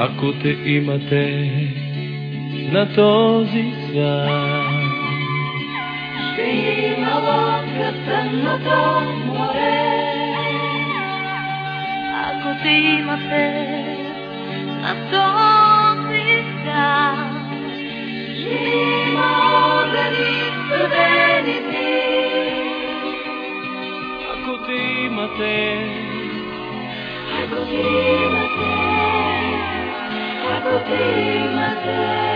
ако те имате на този свят. Ще има лодка в тъмното море. Ако те имате на този свят. Ще има огъни дни. Ако те имате, Ако ти имате, ако ти имате.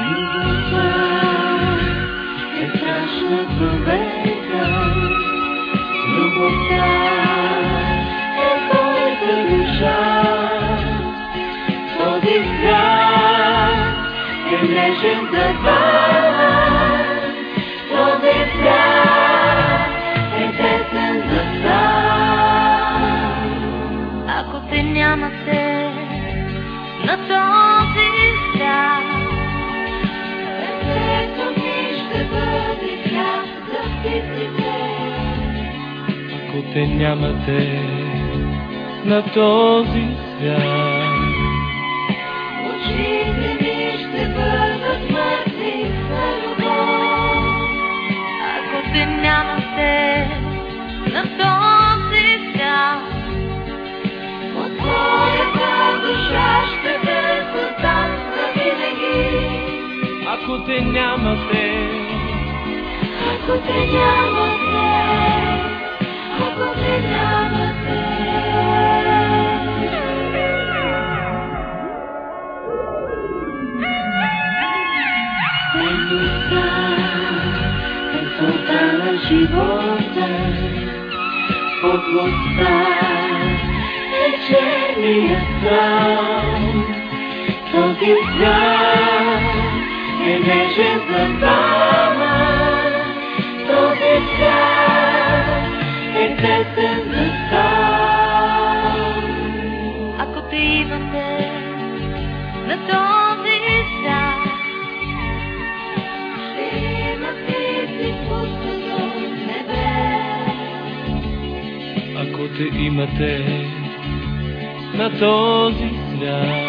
Любовта е. Любовта е душа. Нежен за двама. Този свят е тесен за сам. Ако те нямате на този свят. Сърцето ми ще бъде хляб за птиците. ако те нямате на този свят. Очите душа ще те създам завинаги. Ако те нямате, Ако те нямате, ако те нямате. Бедността е целта на живота. Подлостта е черния сон. Този свят е нежен за двама. Този свят е тесен за сам. Ако те имате на този свят. Ще има птици в пустото небе. ако те имате на този свят.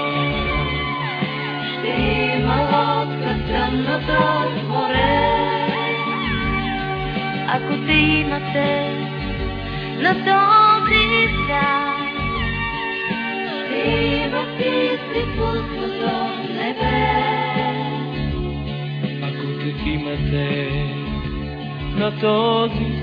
Има лодка в тъмното море. Ако те имате на този свят. Има птици в пустото небе. Ако те имате на този свят.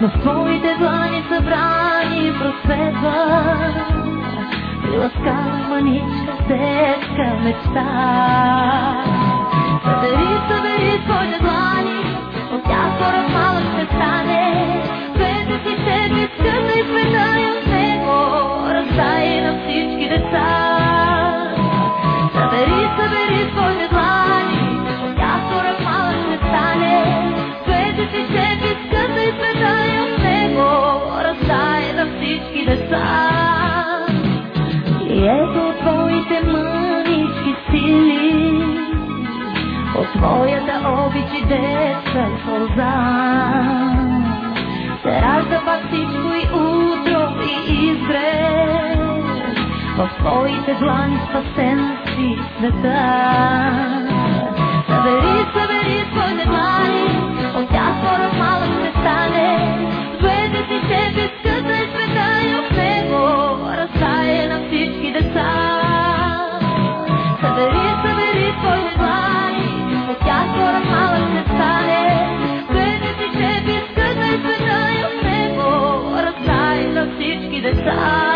но в твоите длани събрани просветва. Приласкава маничка, детска мечта. Събери, събери твоите длани, от тях скоро малък ще стане. Пете си тебе, скъпа и света и от него, раздай на всички деца. Събери, събери твоите деца. Ето твоите мънички сили, от твоята обич и детска сълза. Се ражда пак всичко и утро и изгре, в твоите длани спасен си света. Събери, събери твоите длани, side.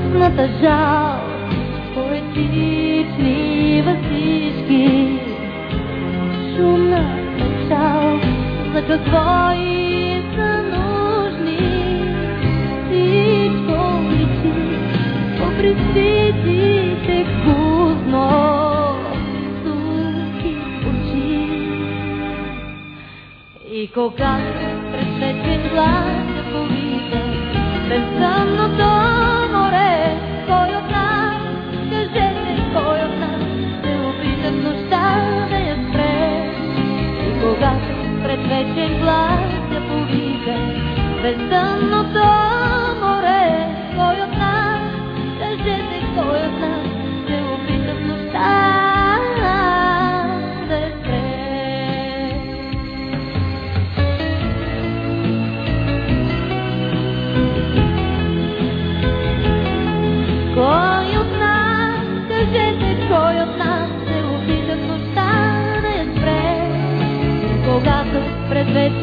мръсната жал, поетични възишки, шумна печал, за какво и са нужни. Всичко личи, обрисиците очи. И когато пред вечен глас да повида, безсъмното пред вечен глас да повика. Звезда, let's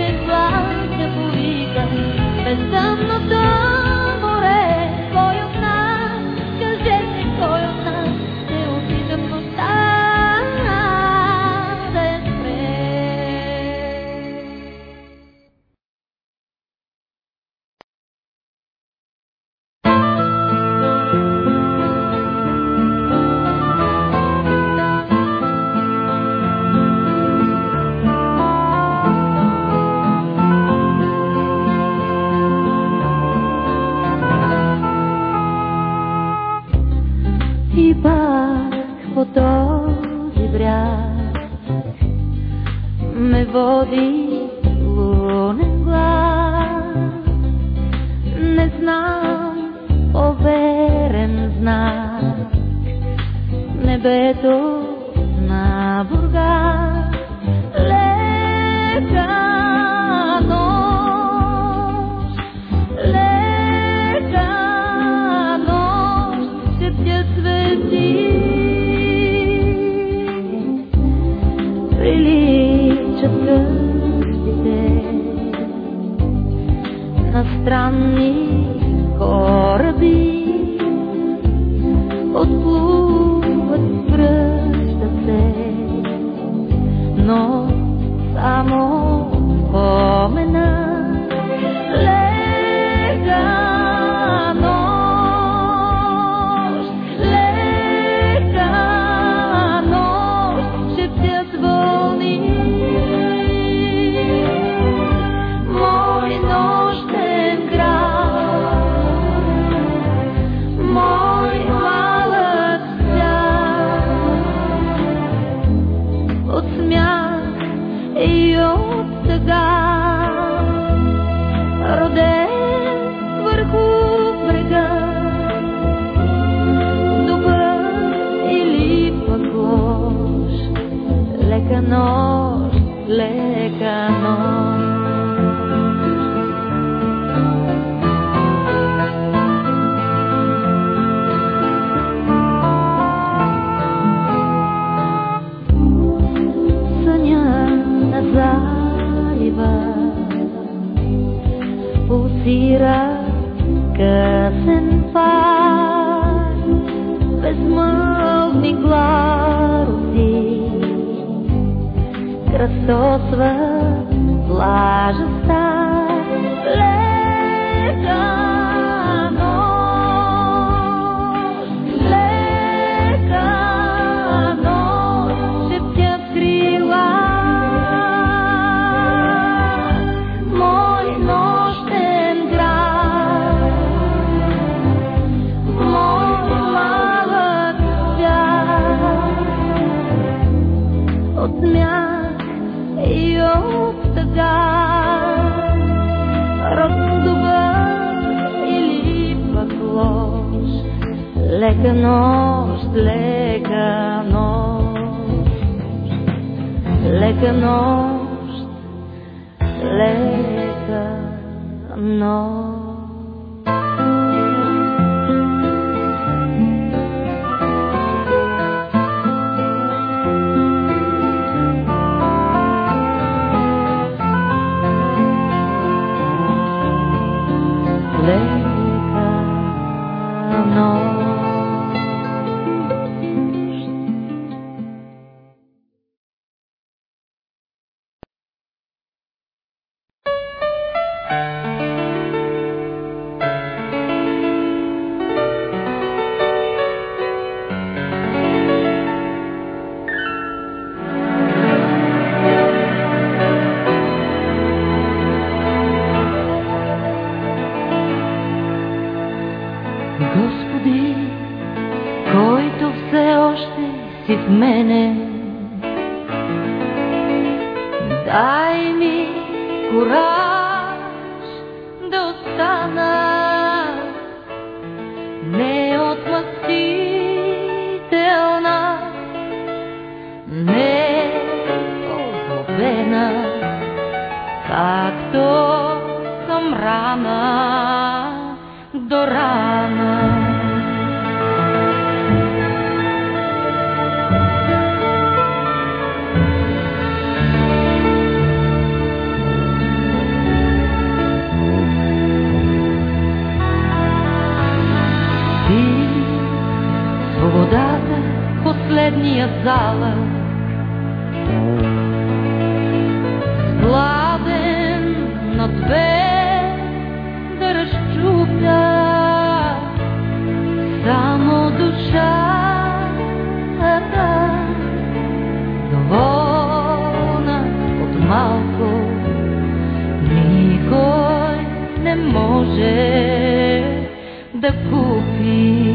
да купи.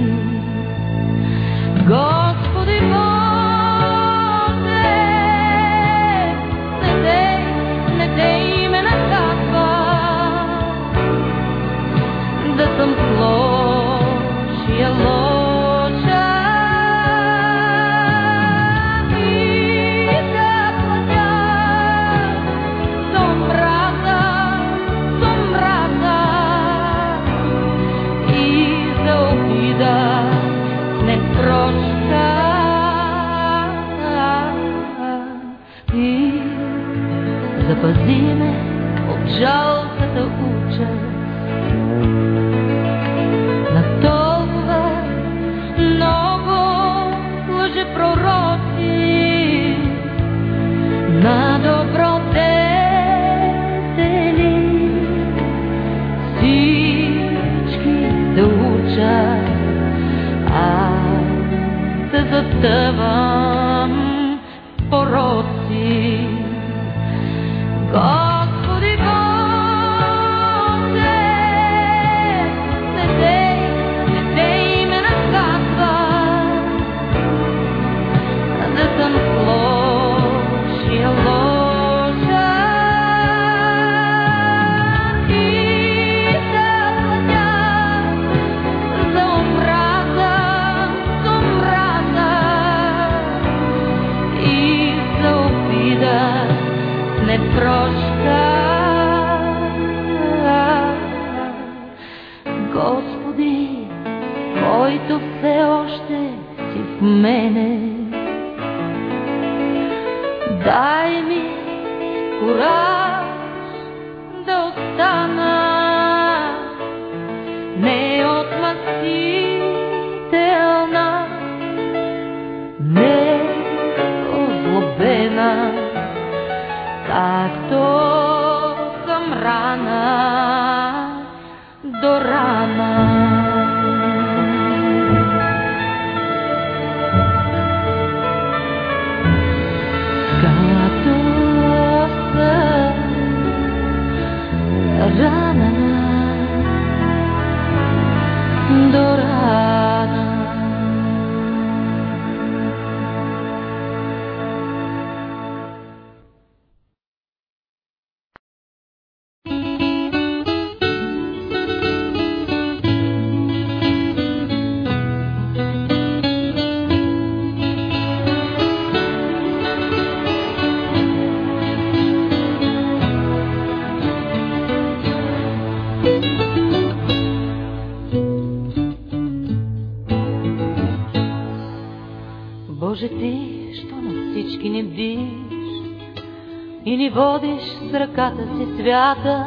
Водиш с ръката си свята,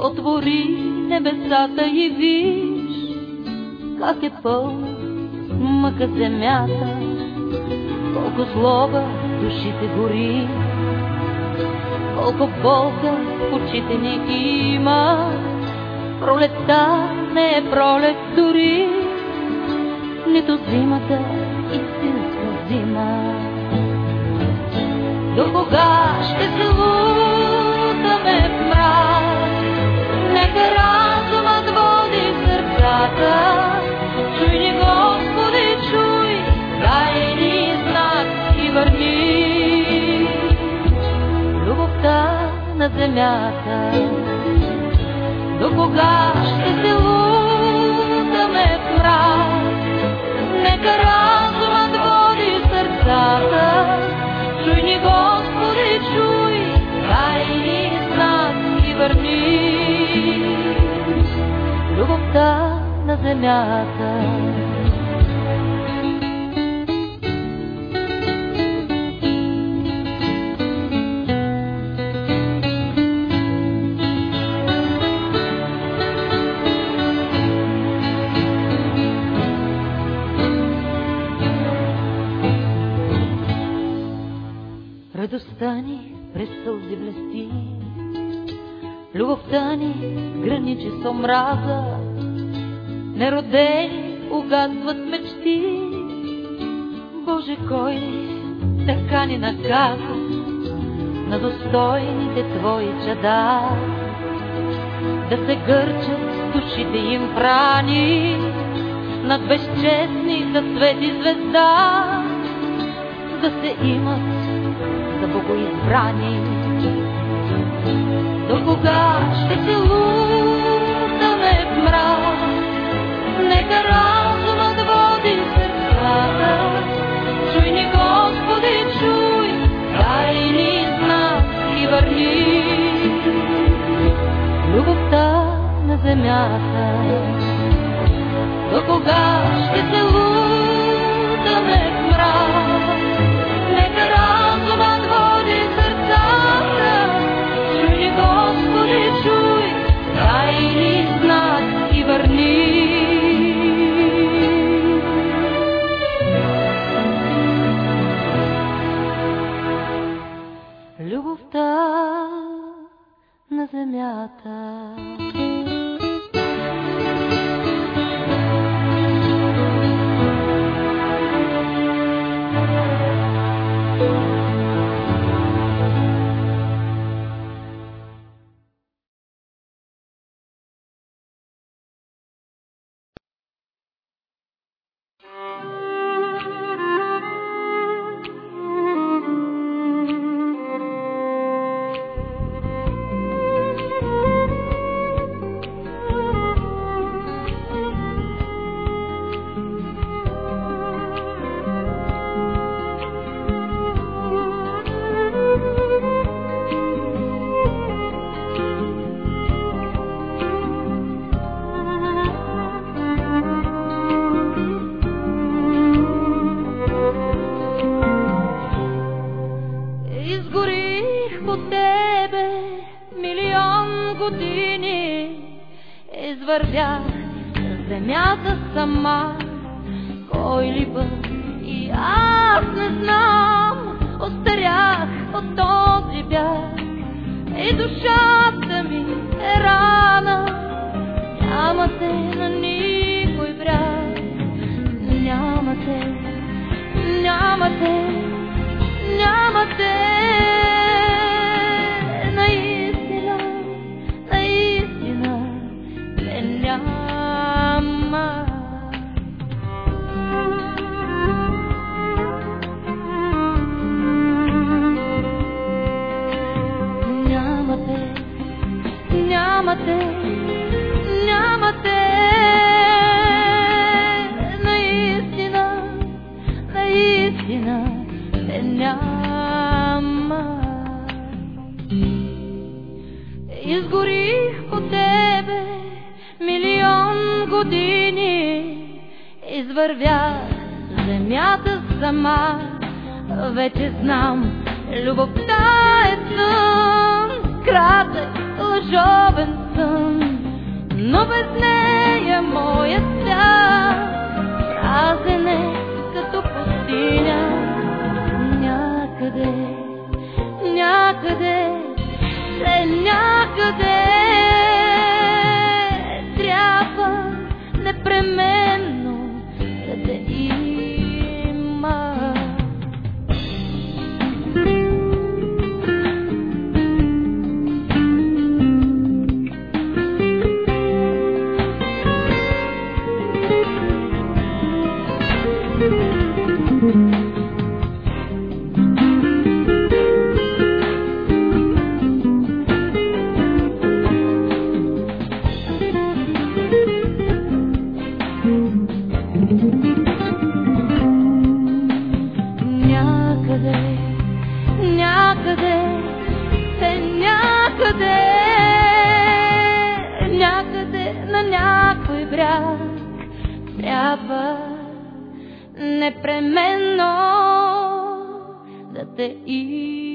отвори небесата и виж как е пълна мъка земята, колко злоба душите гори, колко болка в очите ни има, пролетта не е пролет дори, нито зимата До кога ще се лутаме в мрак? Нека разумът води сърцата. Чуй ни, Господи, чуй, дай ни знак и върни любовта на земята. До кога ще се лутаме в мрак? Нека разумът любовта на земята. Радостта ни през сълзи блести, любовта ни граничи с омраза, неродени угасват мечти. Боже, кой така ни наказа на достойните Твои чада, да се гърчат душите им прани над безчестните свети звезда, да се имат за богоизбрани. До кога ще се лутаме в мрак? Земята. До кога ще се лутаме hayata имате наистина, наистина те няма. Изгорих от тебе милион години, извървях земята сама, вече знам, любовта е сън, кратък лъжовен сън но без нея моят свят празен е като пустиня. Някъде, някъде, се някъде трябва непременно te irás.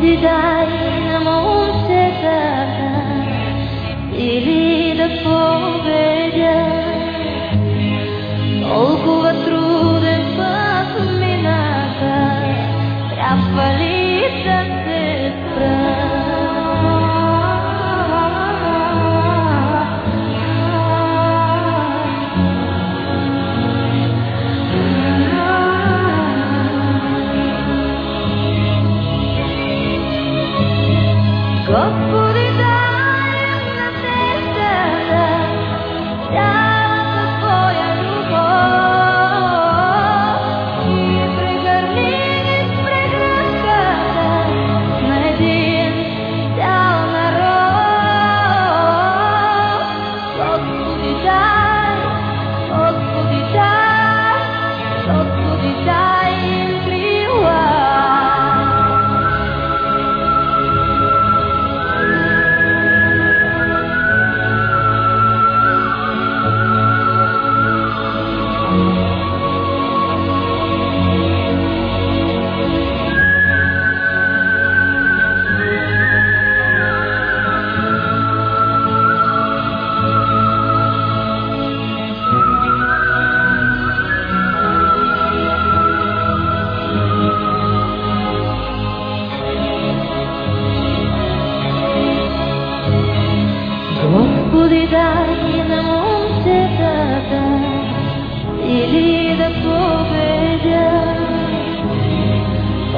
Господи, дай на момчетата или да победя.